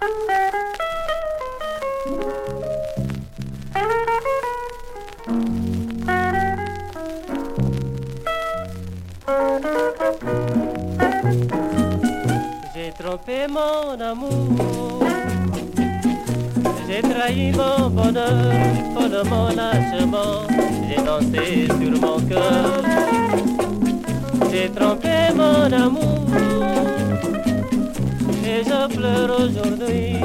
J'ai trompé mon amour, j'ai trahi mon bonheur, de mon lâchement, j'ai dansé sur mon cœur, j'ai trompé mon amour, et je pleure aujourd'hui,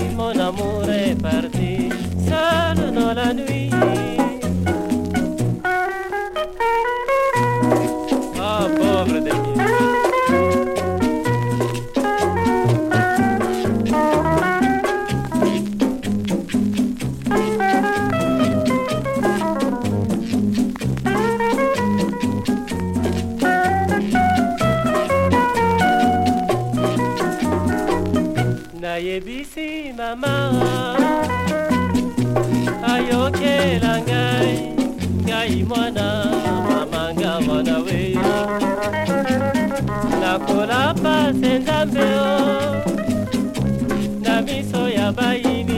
nayebisi mama ayokela ngai ngai mwana mamanga mwana we. Nakolapa se nzambe o na miso ya bayini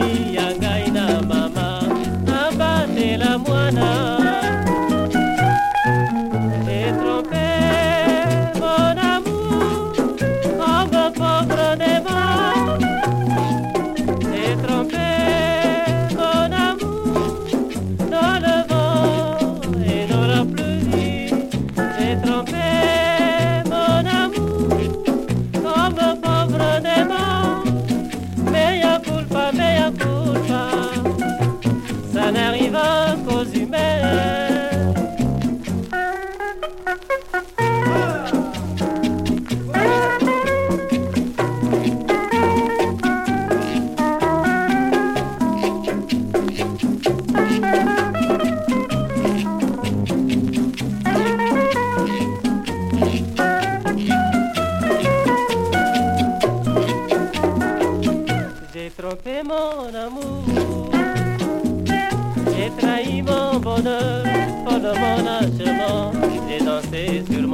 Mon amour, j'ai trahi mon bonheur pendant mon lâchement, j'ai dansé sur